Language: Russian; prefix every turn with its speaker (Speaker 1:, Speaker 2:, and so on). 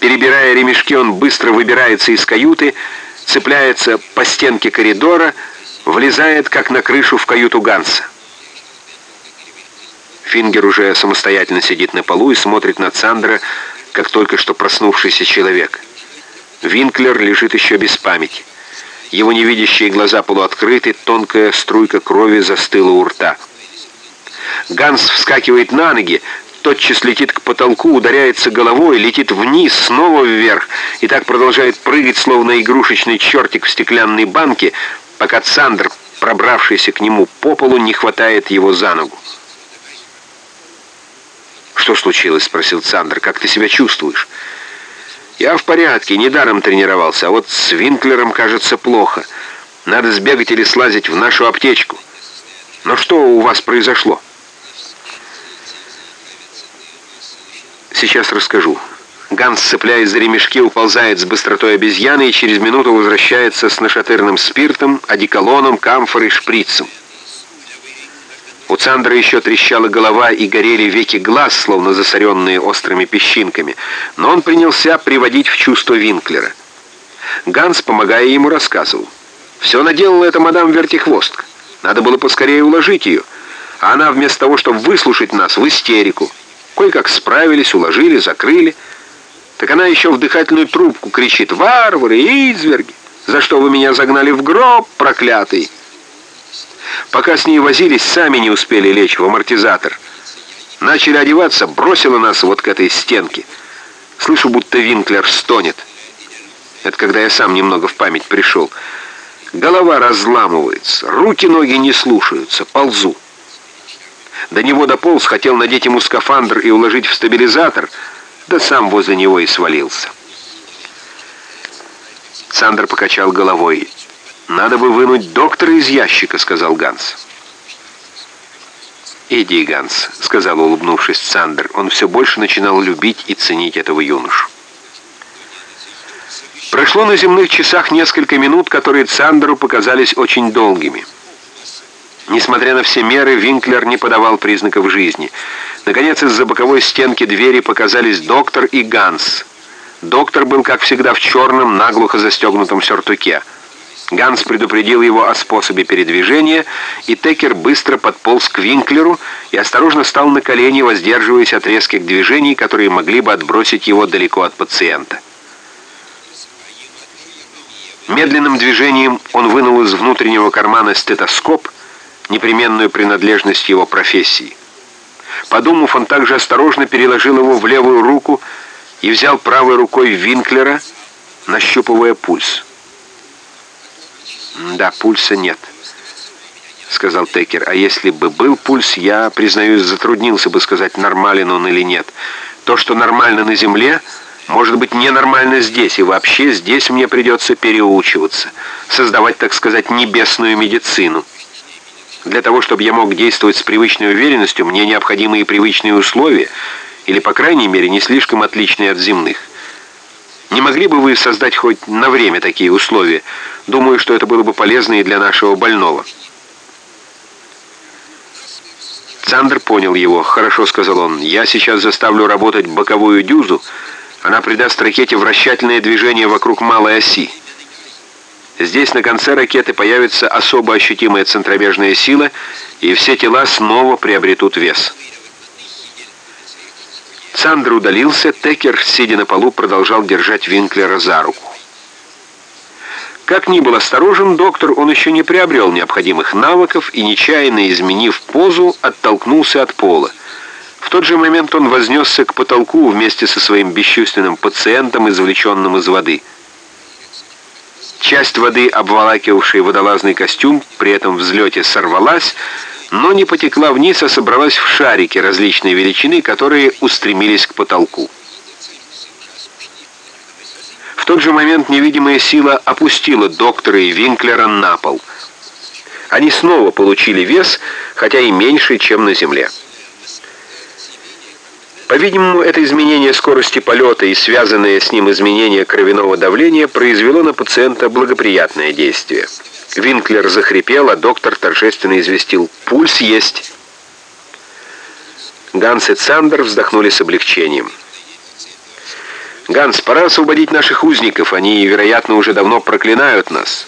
Speaker 1: Перебирая ремешки, он быстро выбирается из каюты, цепляется по стенке коридора, влезает, как на крышу, в каюту Ганса. Фингер уже самостоятельно сидит на полу и смотрит на Цандра, как только что проснувшийся человек. Винклер лежит еще без памяти. Его невидящие глаза полуоткрыты, тонкая струйка крови застыла у рта. Ганс вскакивает на ноги, тотчас летит к потолку, ударяется головой, летит вниз, снова вверх, и так продолжает прыгать, словно игрушечный чертик в стеклянной банке, пока Цандр, пробравшийся к нему по полу, не хватает его за ногу. «Что случилось?» — спросил Цандр. «Как ты себя чувствуешь?» «Я в порядке, недаром тренировался, а вот с Винклером, кажется, плохо. Надо сбегать или слазить в нашу аптечку. Но что у вас произошло?» «Сейчас расскажу». Ганс, цепляясь за ремешки, уползает с быстротой обезьяны и через минуту возвращается с нашатырным спиртом, одеколоном, камфорой, шприцем. У Цандра еще трещала голова и горели веки глаз, словно засоренные острыми песчинками, но он принялся приводить в чувство Винклера. Ганс, помогая ему, рассказывал. «Все наделала эта мадам Вертихвостка. Надо было поскорее уложить ее. А она вместо того, чтобы выслушать нас, в истерику. Кое-как справились, уложили, закрыли. Так она еще в дыхательную трубку кричит «Варвары, изверги! За что вы меня загнали в гроб, проклятый?» Пока с ней возились, сами не успели лечь в амортизатор. Начали одеваться, бросила нас вот к этой стенке. Слышу, будто Винклер стонет. Это когда я сам немного в память пришел. Голова разламывается, руки-ноги не слушаются, ползу. До него дополз, хотел надеть ему скафандр и уложить в стабилизатор, да сам возле него и свалился. Сандер покачал головой. «Надо бы вынуть доктора из ящика», — сказал Ганс. «Иди, Ганс», — сказал, улыбнувшись Сандер. Он все больше начинал любить и ценить этого юношу. Прошло на земных часах несколько минут, которые Сандеру показались очень долгими. Несмотря на все меры, Винклер не подавал признаков жизни. Наконец, из-за боковой стенки двери показались доктор и Ганс. Доктор был, как всегда, в черном, наглухо застегнутом сюртуке. Ганс предупредил его о способе передвижения, и Текер быстро подполз к Винклеру и осторожно стал на колени, воздерживаясь от резких движений, которые могли бы отбросить его далеко от пациента. Медленным движением он вынул из внутреннего кармана стетоскоп, непременную принадлежность его профессии. Подумав, он также осторожно переложил его в левую руку и взял правой рукой Винклера, нащупывая пульс. «Да, пульса нет», — сказал Текер. «А если бы был пульс, я, признаюсь, затруднился бы сказать, нормален он или нет. То, что нормально на Земле, может быть ненормально здесь, и вообще здесь мне придется переучиваться, создавать, так сказать, небесную медицину. Для того, чтобы я мог действовать с привычной уверенностью, мне необходимы и привычные условия, или, по крайней мере, не слишком отличные от земных. Не могли бы вы создать хоть на время такие условия? Думаю, что это было бы полезно и для нашего больного». Цандер понял его. «Хорошо», — сказал он. «Я сейчас заставлю работать боковую дюзу. Она придаст ракете вращательное движение вокруг малой оси. Здесь на конце ракеты появится особо ощутимая центробежная сила, и все тела снова приобретут вес». Сандер удалился, Текер, сидя на полу, продолжал держать Винклера за руку. Как ни был осторожен доктор, он еще не приобрел необходимых навыков и, нечаянно изменив позу, оттолкнулся от пола. В тот же момент он вознесся к потолку вместе со своим бесчувственным пациентом, извлеченным из воды. Часть воды, обволакивавшей водолазный костюм, при этом взлете сорвалась, но не потекла вниз, а собралась в шарики различной величины, которые устремились к потолку. В тот же момент невидимая сила опустила доктора и Винклера на пол. Они снова получили вес, хотя и меньше, чем на Земле. По-видимому, это изменение скорости полета и связанное с ним изменение кровяного давления произвело на пациента благоприятное действие. Винклер захрипел, а доктор торжественно известил «Пульс есть». Ганс и Цандер вздохнули с облегчением. «Ганс, пора освободить наших узников. Они, вероятно, уже давно проклинают нас».